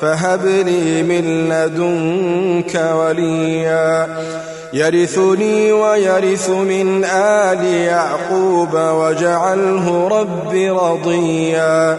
فهب لي من لدنك وليا. يرثني ويرث من آل يعقوب واجعله رب رضيا.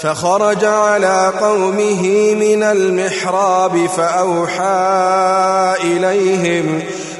فخرج على قومه من المحراب فأوحى إليهم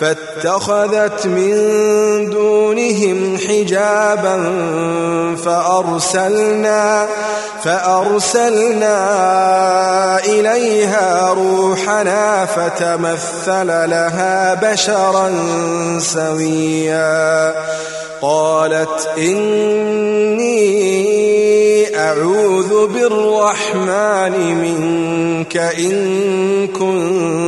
فاتخذت من دونهم حجابا فأرسلنا فأرسلنا إليها روحنا فتمثل لها بشرا سويا. قالت إني أعوذ بالرحمن منك إن كنت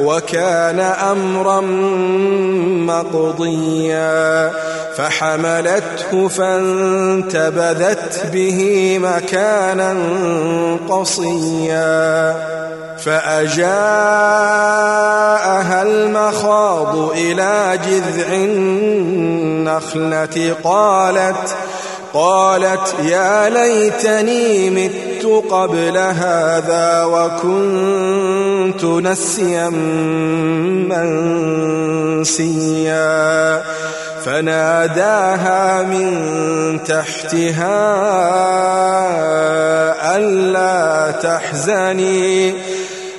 وكان أمرا مقضيا فحملته فانتبذت به مكانا قصيا فأجاءها المخاض إلى جذع النخلة قالت قالت يا ليتني مت قبل هذا وكنت نسيا منسيا. فناداها من تحتها ألا تحزني.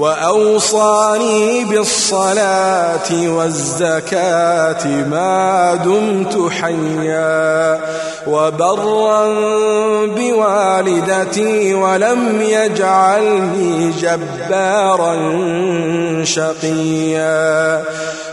وأوصاني بالصلاة والزكاة ما دمت حيا وبرا بوالدتي ولم يجعلني جبارا شقيا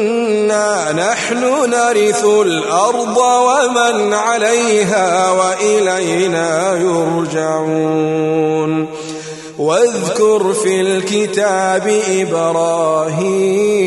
إنا نحن نرث الأرض ومن عليها وإلينا يرجعون. واذكر في الكتاب إبراهيم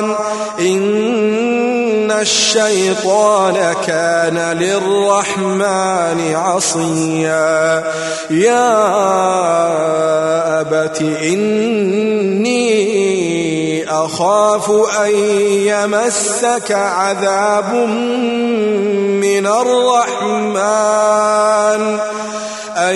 الشيطان كان للرحمن عصيا. يا أبت إني أخاف أن يمسك عذاب من الرحمن. أن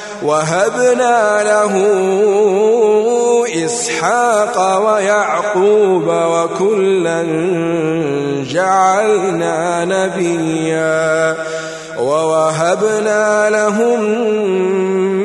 وهبنا له إسحاق ويعقوب وكلا جعلنا نبيا ووهبنا لهم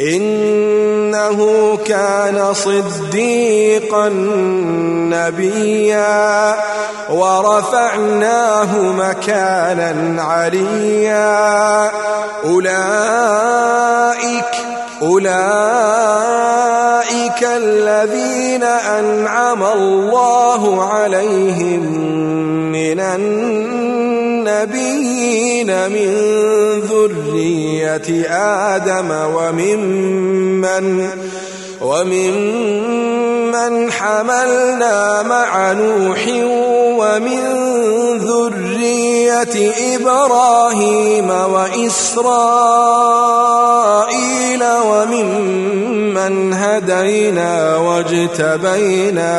إنه كان صديقا نبيا ورفعناه مكانا عليا. أولئك أولئك الذين أنعم الله عليهم من النبيين من ذرية آدم وممن وممن حملنا مع نوح ومن ذرية إبراهيم وإسرائيل وممن هدينا واجتبينا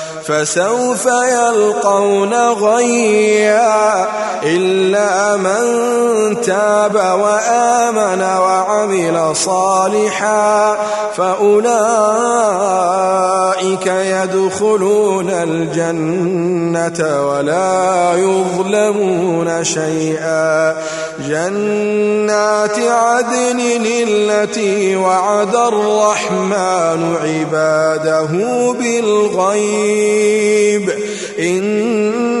فسوف يلقون غيا إلا من تاب وآمن وعمل صالحا فأولئك يدخلون الجنة ولا يظلمون شيئا. جنات عدن التي وعد الرحمن عباده بالغيب. إن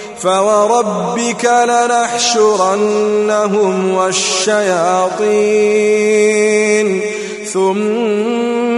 فوربك لنحشرنهم والشياطين ثم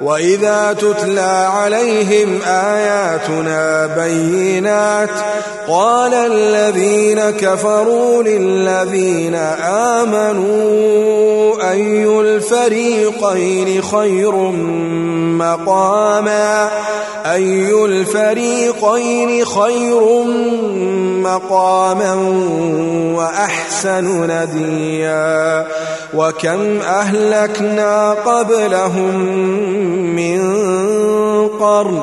وإذا تتلى عليهم آياتنا بينات قال الذين كفروا للذين آمنوا أي الفريقين خير مقاما؟ أي الفريقين خير مقاما وأحسن نديا؟ وكم أهلكنا قبلهم من قرن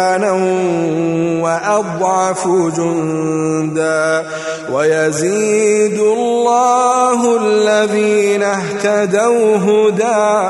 مكانا وأضعف جندا ويزيد الله الذين اهتدوا هدى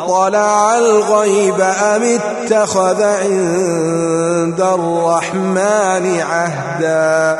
أطلع الغيب أم اتخذ عند الرحمن عهدا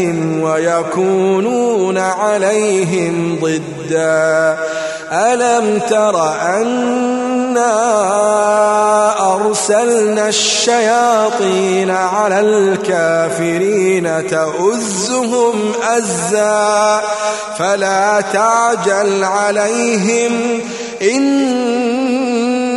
ويكونون عليهم ضدا. ألم تر أنا وأرسلنا الشياطين على الكافرين تؤزهم أزا؟ فلا تعجل عليهم.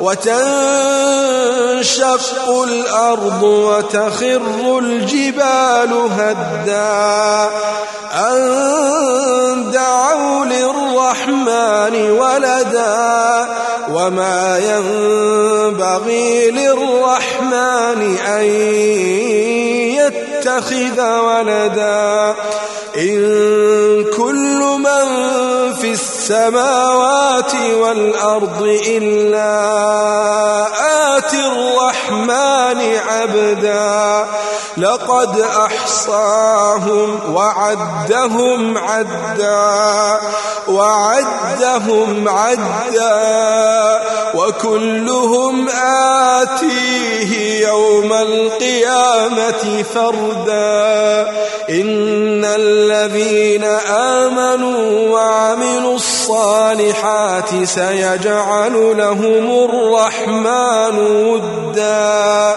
وتنشق الأرض وتخر الجبال هدا. أن دعوا للرحمن ولدا. وما ينبغي للرحمن أن يتخذ ولدا. إن كل من في السماوات والأرض إلا آتي الرحمن عبدا. لقد أحصاهم وعدهم عدا وعدهم عدا وكلهم آتيه يوم القيامة فردا. إن الذين آمنوا وعملوا الصالحات سيجعل لهم الرحمن ودا.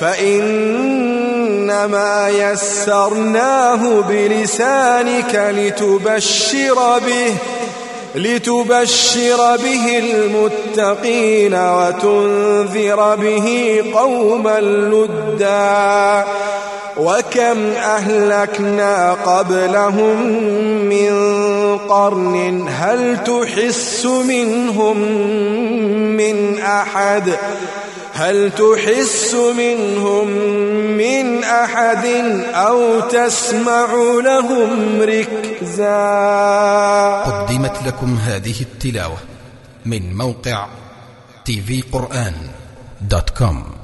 فإنما يسرناه بلسانك لتبشر به لتبشر به المتقين وتنذر به قوما لدا. وكم أهلكنا قبلهم من قرن هل تحس منهم من أحد؟ هل تحس منهم من أحد أو تسمع لهم ركزا؟ قدمت لكم هذه التلاوة من موقع كوم.